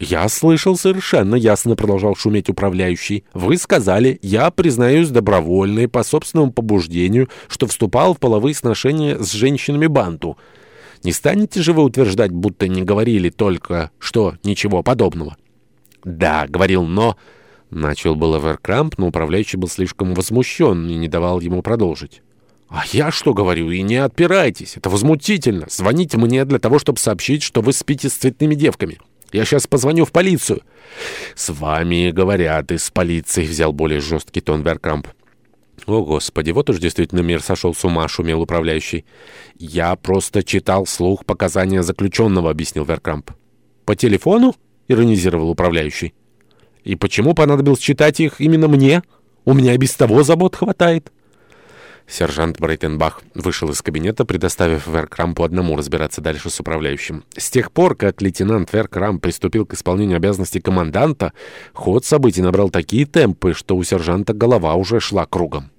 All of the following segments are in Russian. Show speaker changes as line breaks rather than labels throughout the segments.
«Я слышал совершенно ясно», — продолжал шуметь управляющий. «Вы сказали, я признаюсь добровольно и по собственному побуждению, что вступал в половые сношения с женщинами банту. Не станете же вы утверждать, будто не говорили только, что ничего подобного?» «Да», — говорил, — «но...» Начал было Веркрамп, но управляющий был слишком возмущен и не давал ему продолжить. «А я что говорю? И не отпирайтесь! Это возмутительно! Звоните мне для того, чтобы сообщить, что вы спите с цветными девками!» Я сейчас позвоню в полицию». «С вами говорят из полиции», — взял более жесткий тон Веркамп. «О, Господи, вот уж действительно мир сошел с ума», — шумел управляющий. «Я просто читал слух показания заключенного», — объяснил Веркамп. «По телефону?» — иронизировал управляющий. «И почему понадобилось читать их именно мне? У меня и без того забот хватает». Сержант Брейтенбах вышел из кабинета, предоставив Веркрампу одному разбираться дальше с управляющим. С тех пор, как лейтенант Веркрамп приступил к исполнению обязанностей команданта, ход событий набрал такие темпы, что у сержанта голова уже шла кругом.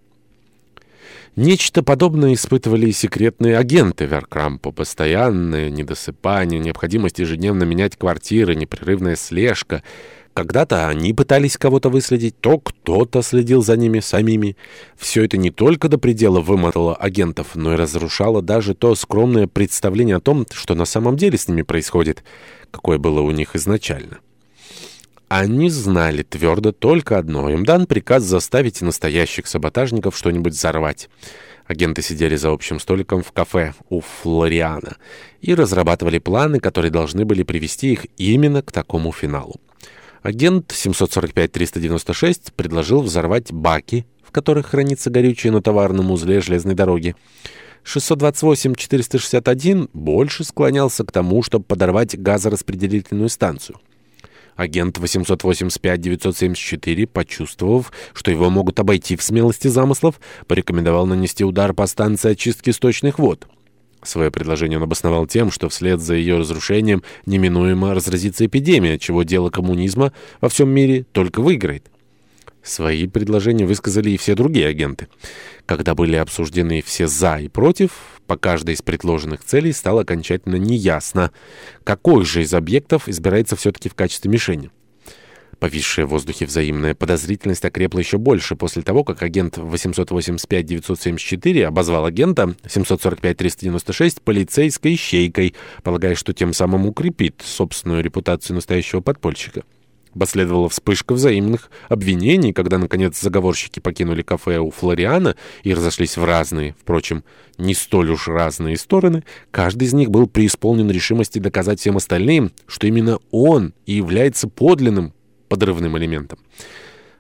Нечто подобное испытывали и секретные агенты Веркрампа. Постоянное недосыпание, необходимость ежедневно менять квартиры, непрерывная слежка — когда-то они пытались кого-то выследить, то кто-то следил за ними самими. Все это не только до предела вымотало агентов, но и разрушало даже то скромное представление о том, что на самом деле с ними происходит, какое было у них изначально. Они знали твердо только одно. Им дан приказ заставить настоящих саботажников что-нибудь взорвать. Агенты сидели за общим столиком в кафе у Флориана и разрабатывали планы, которые должны были привести их именно к такому финалу. Агент 745-396 предложил взорвать баки, в которых хранится горючее на товарном узле железной дороги. 628-461 больше склонялся к тому, чтобы подорвать газораспределительную станцию. Агент 885-974, почувствовав, что его могут обойти в смелости замыслов, порекомендовал нанести удар по станции очистки сточных вод. Свое предложение он обосновал тем, что вслед за ее разрушением неминуемо разразится эпидемия, чего дело коммунизма во всем мире только выиграет. Свои предложения высказали и все другие агенты. Когда были обсуждены все «за» и «против», по каждой из предложенных целей стало окончательно неясно, какой же из объектов избирается все-таки в качестве мишени. Повисшая в воздухе взаимная подозрительность окрепла еще больше после того, как агент 885-974 обозвал агента 745-396 полицейской щейкой, полагая, что тем самым укрепит собственную репутацию настоящего подпольщика. Последовала вспышка взаимных обвинений, когда, наконец, заговорщики покинули кафе у Флориана и разошлись в разные, впрочем, не столь уж разные стороны. Каждый из них был преисполнен решимости доказать всем остальным, что именно он и является подлинным подрывным элементом.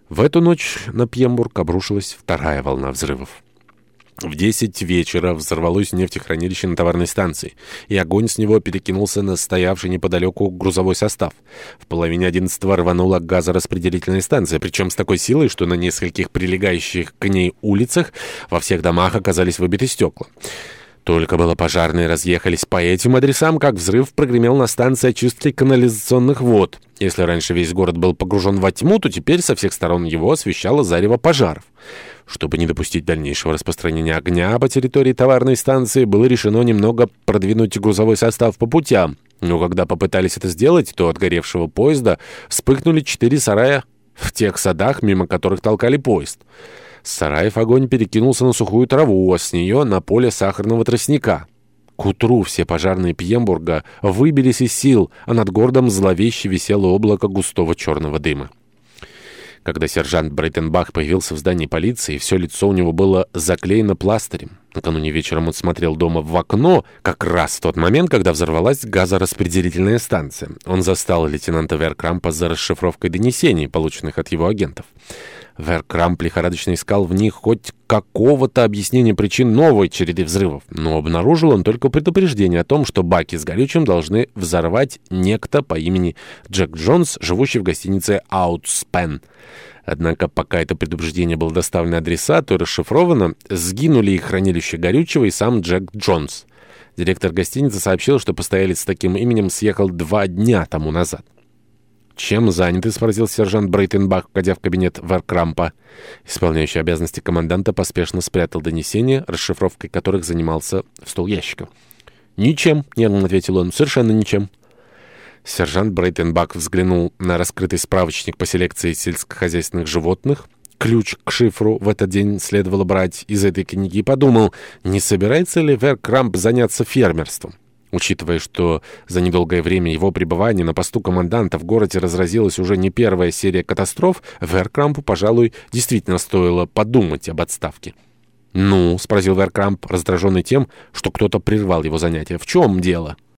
В эту ночь на Пьембург обрушилась вторая волна взрывов. В 10 вечера взорвалось нефтехранилище на товарной станции, и огонь с него перекинулся на стоявший неподалеку грузовой состав. В половине 11 рванула газораспределительная станция, причем с такой силой, что на нескольких прилегающих к ней улицах во всех домах оказались выбиты стекла. Только было пожарные разъехались по этим адресам, как взрыв прогремел на станции очистки канализационных вод. Если раньше весь город был погружен во тьму, то теперь со всех сторон его освещало зарево пожаров. Чтобы не допустить дальнейшего распространения огня по территории товарной станции, было решено немного продвинуть грузовой состав по путям. Но когда попытались это сделать, то от горевшего поезда вспыхнули четыре сарая в тех садах, мимо которых толкали поезд. Сараев огонь перекинулся на сухую траву, а с нее на поле сахарного тростника. К утру все пожарные Пьембурга выбились из сил, а над городом зловеще висело облако густого черного дыма. Когда сержант Брейтенбах появился в здании полиции, все лицо у него было заклеено пластырем. Накануне вечером он смотрел дома в окно, как раз в тот момент, когда взорвалась газораспределительная станция. Он застал лейтенанта Веркрампа за расшифровкой донесений, полученных от его агентов. Веркрамп лихорадочно искал в них хоть какого-то объяснения причин новой череды взрывов, но обнаружил он только предупреждение о том, что баки с горючим должны взорвать некто по имени Джек Джонс, живущий в гостинице «Аутспен». Однако пока это предупреждение было доставлено адресату и расшифровано, сгинули и хранилище горючего и сам Джек Джонс. Директор гостиницы сообщил, что постоялец с таким именем съехал два дня тому назад. «Чем заняты?» — спросил сержант Брейтенбах, входя в кабинет Варкрампа. Исполняющий обязанности команданта поспешно спрятал донесение, расшифровкой которых занимался в стол ящика. «Ничем», — нервно ответил он, — «совершенно ничем». Сержант Брейтенбах взглянул на раскрытый справочник по селекции сельскохозяйственных животных. Ключ к шифру в этот день следовало брать из этой книги и подумал, не собирается ли Веркрамп заняться фермерством. Учитывая, что за недолгое время его пребывания на посту команданта в городе разразилась уже не первая серия катастроф, Веркрампу, пожалуй, действительно стоило подумать об отставке. «Ну?» — спросил Веркрамп, раздраженный тем, что кто-то прервал его занятия. «В чем дело?»